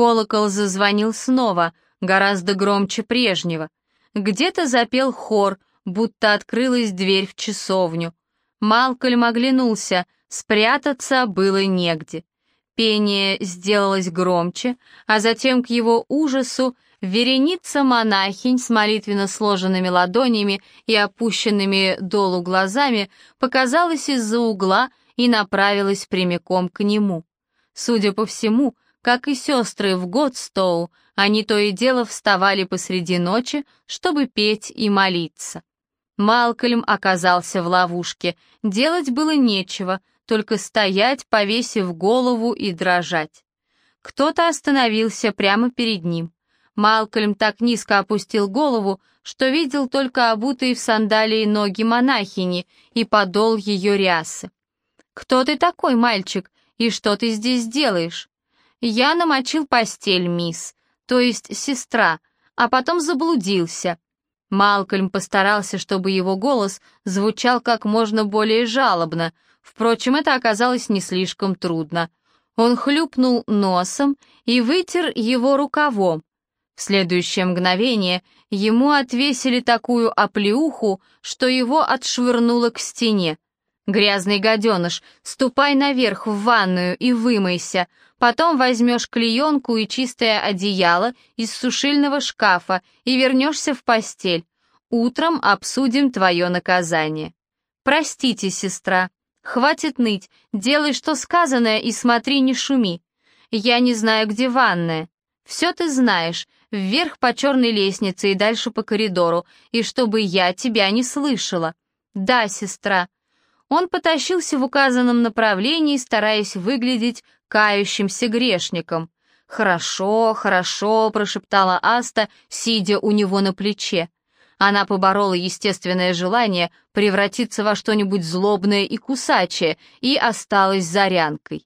Колокол зазвонил снова, гораздо громче прежнего. Где-то запел хор, будто открылась дверь в часовню. Малкольм оглянулся, спрятаться было негде. Пение сделалось громче, а затем к его ужасу вереница монахинь с молитвенно сложенными ладонями и опущенными долу глазами показалась из-за угла и направилась прямиком к нему. Судя по всему, как и сестры в Годстоу, они то и дело вставали посреди ночи, чтобы петь и молиться. Малкольм оказался в ловушке, делать было нечего, только стоять, повесив голову и дрожать. Кто-то остановился прямо перед ним. Малкольм так низко опустил голову, что видел только обутые в сандалии ноги монахини и подол ее рясы. «Кто ты такой, мальчик, и что ты здесь делаешь?» «Я намочил постель, мисс, то есть сестра, а потом заблудился». Малкольм постарался, чтобы его голос звучал как можно более жалобно, впрочем, это оказалось не слишком трудно. Он хлюпнул носом и вытер его рукавом. В следующее мгновение ему отвесили такую оплеуху, что его отшвырнуло к стене. «Грязный гаденыш, ступай наверх в ванную и вымойся, потом возьмешь клеенку и чистое одеяло из сушильного шкафа и вернешься в постель. Утром обсудим твое наказание». «Простите, сестра. Хватит ныть, делай, что сказанное, и смотри, не шуми. Я не знаю, где ванная. Все ты знаешь, вверх по черной лестнице и дальше по коридору, и чтобы я тебя не слышала. Да, сестра». Он потащился в указанном направлении, стараясь выглядеть кающимся грешником. «Хорошо, хорошо», — прошептала Аста, сидя у него на плече. Она поборола естественное желание превратиться во что-нибудь злобное и кусачее и осталась зарянкой.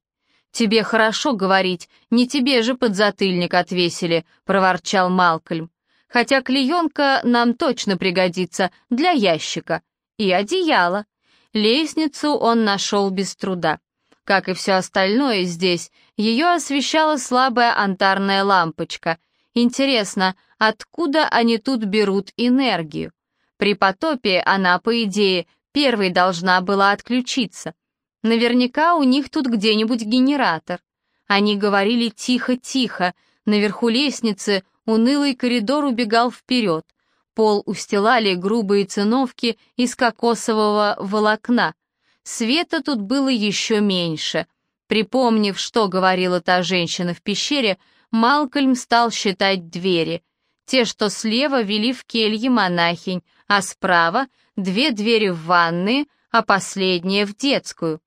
«Тебе хорошо говорить, не тебе же подзатыльник отвесили», — проворчал Малкольм. «Хотя клеенка нам точно пригодится для ящика. И одеяло». Лестницу он нашел без труда. Как и все остальное здесь, ее освещала слабая антарная лампочка. Интересно, откуда они тут берут энергию? При потопе она, по идее, первой должна была отключиться. Наверняка у них тут где-нибудь генератор. Они говорили тихо-тихо, наверху лестницы унылый коридор убегал вперед. Пол устилали грубые циновки из кокосового волокна. Света тут было еще меньше. Припомнив, что говорила та женщина в пещере, Малкольм стал считать двери. Те, что слева, вели в келье монахинь, а справа — две двери в ванные, а последняя — в детскую.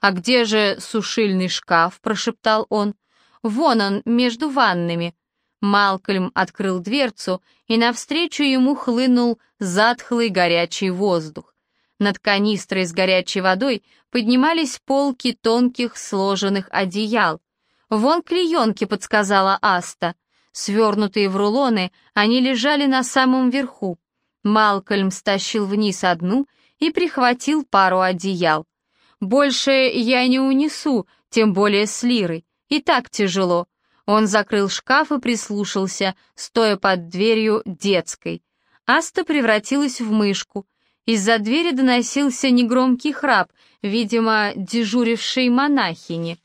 «А где же сушильный шкаф?» — прошептал он. «Вон он, между ваннами». Малкольм открыл дверцу, и навстречу ему хлынул затхлый горячий воздух. Над канистрой с горячей водой поднимались полки тонких сложенных одеял. «Вон клеенки», — подсказала Аста. Свернутые в рулоны, они лежали на самом верху. Малкольм стащил вниз одну и прихватил пару одеял. «Больше я не унесу, тем более с лирой. И так тяжело. Он закрыл шкаф и прислушался, стоя под дверью детской. Аста превратилась в мышку. Из-за двери доносился негромкий храп, видимо, дежурившей монахини.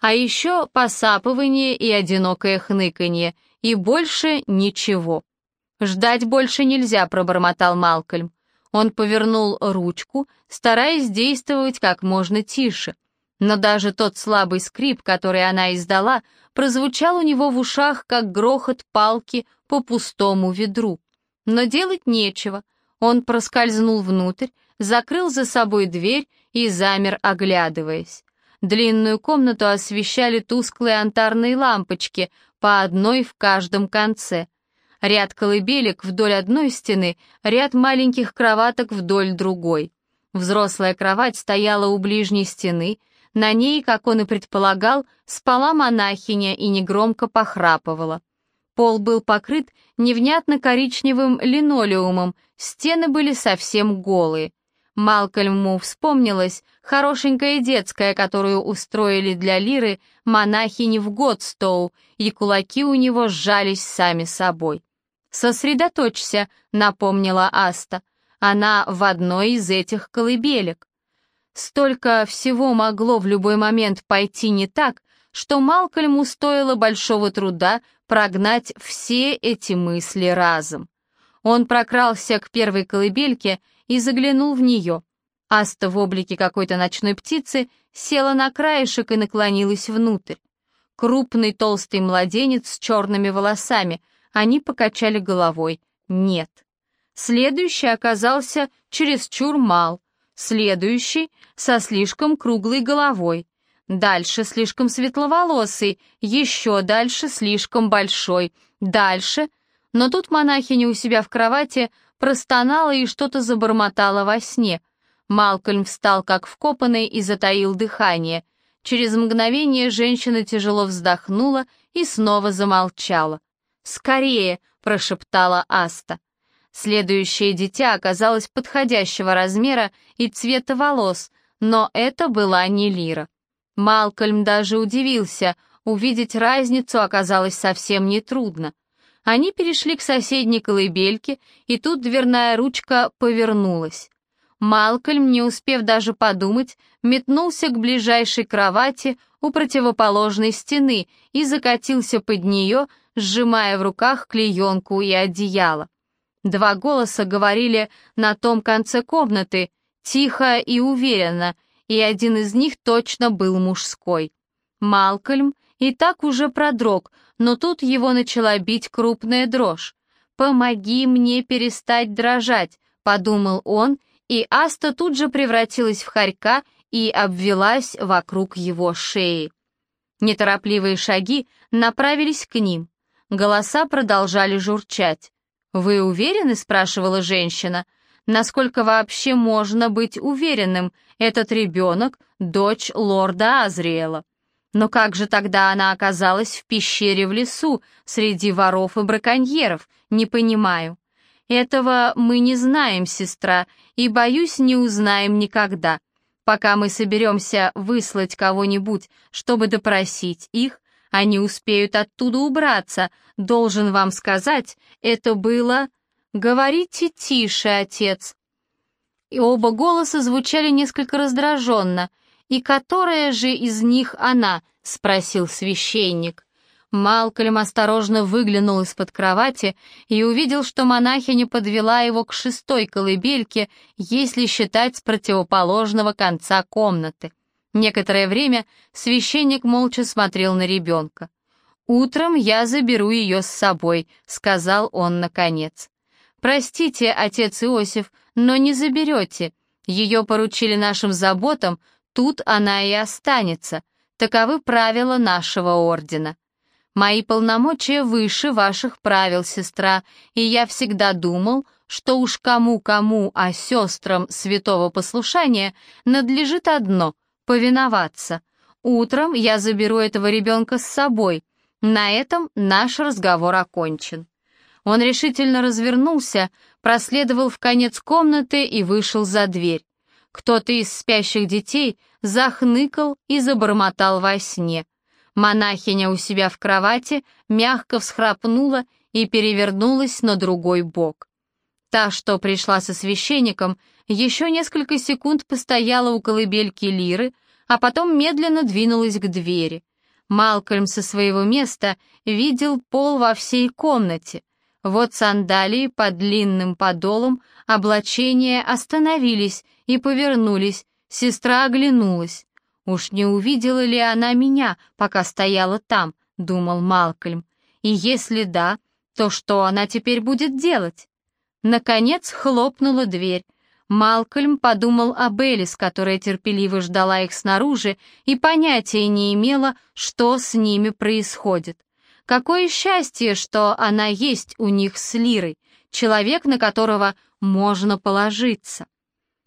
А еще посапывание и одинокое хныканье, и больше ничего. «Ждать больше нельзя», — пробормотал Малкольм. Он повернул ручку, стараясь действовать как можно тише. Но даже тот слабый скрип, который она издала, прозвучал у него в ушах, как грохот палки по пустому ведру. Но делать нечего. Он проскользнул внутрь, закрыл за собой дверь и замер, оглядываясь. Длинную комнату освещали тусклые антарные лампочки, по одной в каждом конце. Ряд колыбелек вдоль одной стены, ряд маленьких кроваток вдоль другой. Взрослая кровать стояла у ближней стены, на ней, как он и предполагал, спала монахиня и негромко похрапывала. Пол был покрыт невнятно коричневым линолеумом, стены были совсем голые. Малкольму вспомнилась хорошенькая детская, которую устроили для Лиры монахини в Годстоу, и кулаки у него сжались сами собой. «Сосредоточься», — напомнила Аста. «Она в одной из этих колыбелек». Столько всего могло в любой момент пойти не так, что Малкольму стоило большого труда прогнать все эти мысли разом. Он прокрался к первой колыбельке и заглянул в нее. Аста в облике какой-то ночной птицы села на краешек и наклонилась внутрь. Крупный толстый младенец с черными волосами, они покачали головой. Нет. Следующий оказался чересчур мал, следующий со слишком круглой головой, дальше слишком светловолосый, еще дальше слишком большой, дальше... Но тут монахиня у себя в кровати простонала и что-то забормотала во сне. Малкольм встал как вкопанный и затаил дыхание. Через мгновение женщина тяжело вздохнула и снова замолчала. «Скорее!» — прошептала Аста. Следующее дитя оказалось подходящего размера и цвета волос, но это была не Лира. Малкольм даже удивился, увидеть разницу оказалось совсем нетрудно. Они перешли к соседней колыбельке, и тут дверная ручка повернулась. Малкольм, не успев даже подумать, метнулся к ближайшей кровати у противоположной стены и закатился под нее, сжимая в руках клеенку и одеяло. Два голоса говорили на том конце комнаты, тихо и уверенно, и один из них точно был мужской. Малкольм и так уже продрог, но тут его начала бить крупная дрожь. «Помоги мне перестать дрожать», — подумал он, и Аста тут же превратилась в хорька и обвелась вокруг его шеи. Неторопливые шаги направились к ним. Голоса продолжали журчать. «Вы уверены?» — спрашивала женщина. «Насколько вообще можно быть уверенным? Этот ребенок — дочь лорда Азриэла». Но как же тогда она оказалась в пещере в лесу, среди воров и браконьеров? Не понимаю. Этого мы не знаем, сестра, и, боюсь, не узнаем никогда. Пока мы соберемся выслать кого-нибудь, чтобы допросить их, они успеют оттуда убраться. Должен вам сказать, это было... Говорите тише, отец. И оба голоса звучали несколько раздраженно — «И которая же из них она?» — спросил священник. Малкольм осторожно выглянул из-под кровати и увидел, что монахиня подвела его к шестой колыбельке, если считать с противоположного конца комнаты. Некоторое время священник молча смотрел на ребенка. «Утром я заберу ее с собой», — сказал он наконец. «Простите, отец Иосиф, но не заберете. Ее поручили нашим заботам, Тут она и останется. Таковы правила нашего ордена. Мои полномочия выше ваших правил, сестра, и я всегда думал, что уж кому-кому, а сестрам святого послушания надлежит одно — повиноваться. Утром я заберу этого ребенка с собой. На этом наш разговор окончен. Он решительно развернулся, проследовал в конец комнаты и вышел за дверь. Кто-то из спящих детей захныкал и забормотал во сне. Монахиня у себя в кровати мягко всхрапнула и перевернулась на другой бок. Та, что пришла со священником, еще несколько секунд постояла у колыбельки Лиры, а потом медленно двинулась к двери. Малкольм со своего места видел пол во всей комнате. Вот сандалии под длинным подолом облачения остановились и повернулись. Сестра оглянулась. «Уж не увидела ли она меня, пока стояла там?» — думал Малкольм. «И если да, то что она теперь будет делать?» Наконец хлопнула дверь. Малкольм подумал об Элис, которая терпеливо ждала их снаружи и понятия не имела, что с ними происходит. Какое счастье, что она есть у них с Лирой, человек, на которого можно положиться.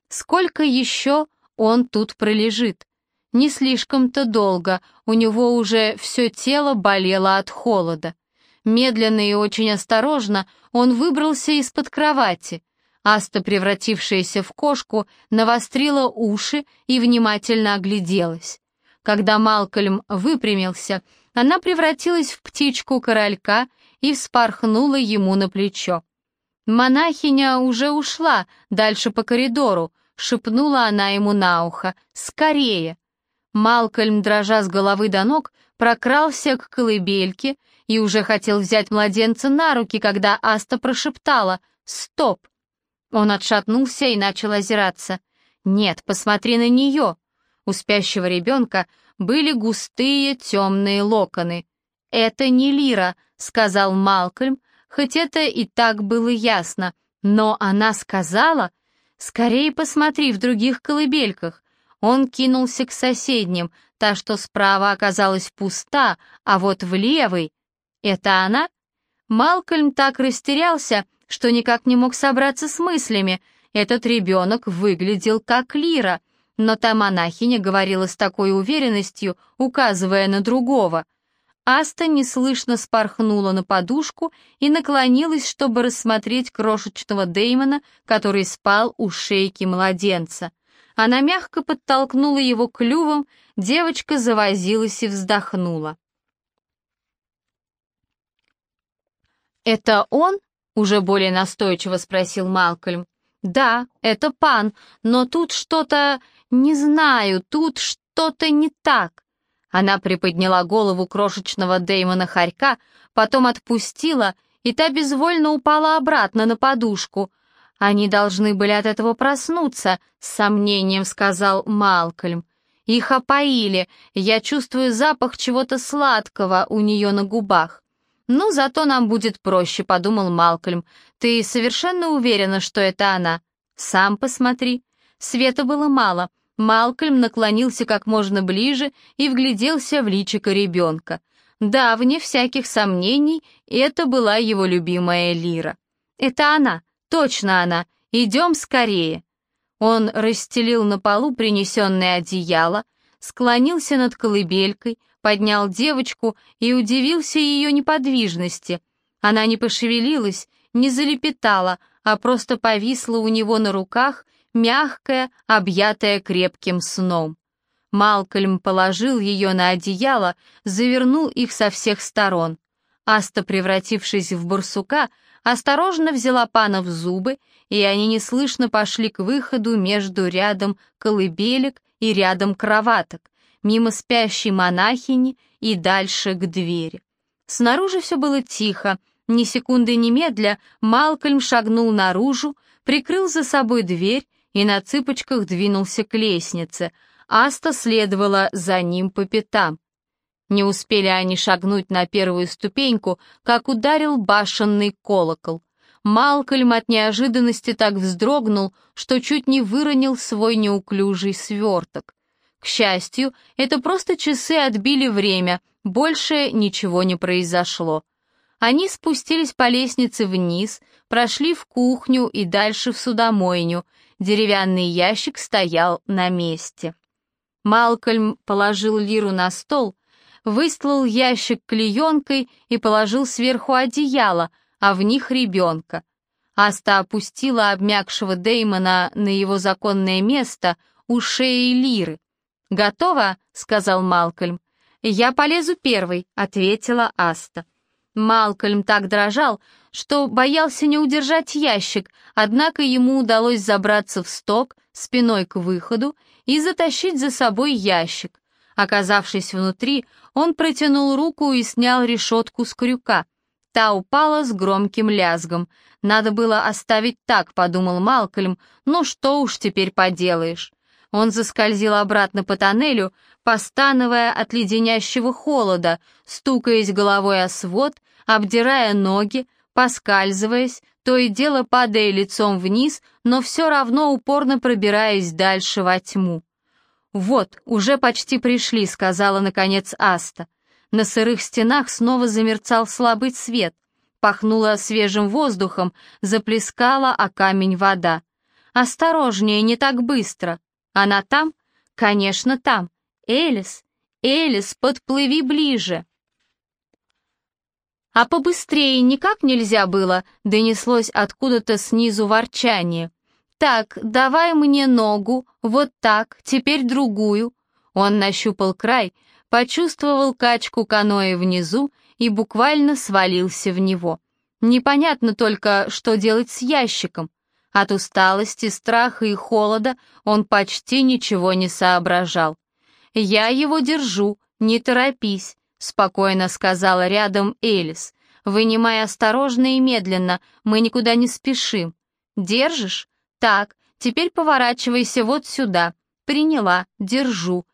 Сколько еще он тут пролежит? Не слишком-то долго, у него уже все тело болело от холода. Медленно и очень осторожно он выбрался из-под кровати. Аста, превратившаяся в кошку, навострила уши и внимательно огляделась. Когда Малкольм выпрямился, она превратилась в птичку-королька и вспорхнула ему на плечо. Монахиня уже ушла дальше по коридору, шепнула она ему на ухо. «Скорее!» Малкольм, дрожа с головы до ног, прокрался к колыбельке и уже хотел взять младенца на руки, когда Аста прошептала «Стоп!». Он отшатнулся и начал озираться. «Нет, посмотри на нее!» У спящего ребенка были густые темные локоны. «Это не Лира», — сказал Малкольм, хоть это и так было ясно. Но она сказала, «Скорее посмотри в других колыбельках». Он кинулся к соседним, та, что справа оказалась пуста, а вот в левой... Это она? Малкольм так растерялся, что никак не мог собраться с мыслями. Этот ребенок выглядел как Лира, но та монахиня говорила с такой уверенностью, указывая на другого — Аста неслышно спорхнула на подушку и наклонилась, чтобы рассмотреть крошечного Деймона, который спал у шейки младенца. Она мягко подтолкнула его клювом, девочка завозилась и вздохнула. «Это он?» — уже более настойчиво спросил Малкольм. «Да, это пан, но тут что-то... не знаю, тут что-то не так». Она приподняла голову крошечного Дэймона Харька, потом отпустила, и та безвольно упала обратно на подушку. «Они должны были от этого проснуться», — с сомнением сказал Малкольм. «Их опоили, я чувствую запах чего-то сладкого у нее на губах». «Ну, зато нам будет проще», — подумал Малкольм. «Ты совершенно уверена, что это она?» «Сам посмотри». Света было мало, Малкольм наклонился как можно ближе и вгляделся в личико ребенка. Да, вне всяких сомнений, это была его любимая Лира. «Это она, точно она, идем скорее». Он расстелил на полу принесенное одеяло, склонился над колыбелькой, поднял девочку и удивился ее неподвижности. Она не пошевелилась, не залепетала, а просто повисла у него на руках мягкая, объятая крепким сном. Малкольм положил ее на одеяло, завернул их со всех сторон. Аста, превратившись в барсука, осторожно взяла пана в зубы, и они неслышно пошли к выходу между рядом колыбелек и рядом кроваток, мимо спящей монахини и дальше к двери. Снаружи все было тихо, ни секунды немедля Малкольм шагнул наружу, прикрыл за собой дверь и на цыпочках двинулся к лестнице. Аста следовала за ним по пятам. Не успели они шагнуть на первую ступеньку, как ударил башенный колокол. Малкольм от неожиданности так вздрогнул, что чуть не выронил свой неуклюжий сверток. К счастью, это просто часы отбили время, больше ничего не произошло. Они спустились по лестнице вниз, прошли в кухню и дальше в судомойню, Деревянный ящик стоял на месте. Малкольм положил лиру на стол, выстлал ящик клеенкой и положил сверху одеяло, а в них ребенка. Аста опустила обмякшего Деймона на его законное место у шеи лиры. «Готово?» — сказал Малкольм. «Я полезу первой», — ответила Аста. Малкольм так дрожал, что боялся не удержать ящик, однако ему удалось забраться в сток спиной к выходу и затащить за собой ящик. Оказавшись внутри, он протянул руку и снял решетку с крюка. Та упала с громким лязгом. «Надо было оставить так», — подумал Малкольм, «ну что уж теперь поделаешь». Он заскользил обратно по тоннелю, постановая от леденящего холода, стукаясь головой о свод, обдирая ноги, поскальзываясь, то и дело падая лицом вниз, но все равно упорно пробираясь дальше во тьму. «Вот, уже почти пришли», — сказала, наконец, Аста. На сырых стенах снова замерцал слабый свет. Пахнуло свежим воздухом, заплескала о камень вода. «Осторожнее, не так быстро!» Она там? Конечно, там. Элис, Элис, подплыви ближе. «А побыстрее никак нельзя было?» — донеслось откуда-то снизу ворчание. «Так, давай мне ногу, вот так, теперь другую». Он нащупал край, почувствовал качку каноэ внизу и буквально свалился в него. Непонятно только, что делать с ящиком. От усталости, страха и холода он почти ничего не соображал. «Я его держу, не торопись», — спокойно сказала рядом Элис. «Вынимай осторожно и медленно, мы никуда не спешим. Держишь? Так, теперь поворачивайся вот сюда. Приняла, держу.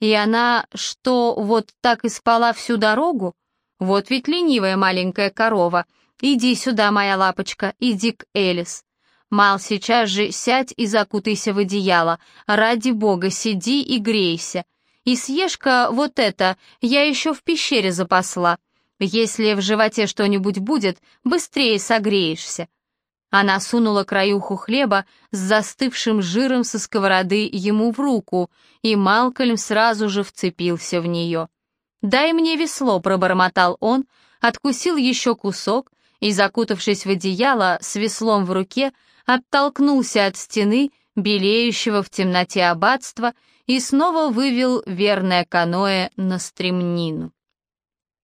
И она что, вот так и спала всю дорогу? Вот ведь ленивая маленькая корова. Иди сюда, моя лапочка, иди к Элис. Мал, сейчас же сядь и закутайся в одеяло. Ради бога, сиди и грейся. И съешь-ка вот это, я еще в пещере запасла. Если в животе что-нибудь будет, быстрее согреешься. Она сунула краюху хлеба с застывшим жиром со сковороды ему в руку, и Малкольм сразу же вцепился в нее. «Дай мне весло», — пробормотал он, откусил еще кусок и, закутавшись в одеяло с веслом в руке, оттолкнулся от стены, белеющего в темноте аббатства, и снова вывел верное каноэ на стремнину.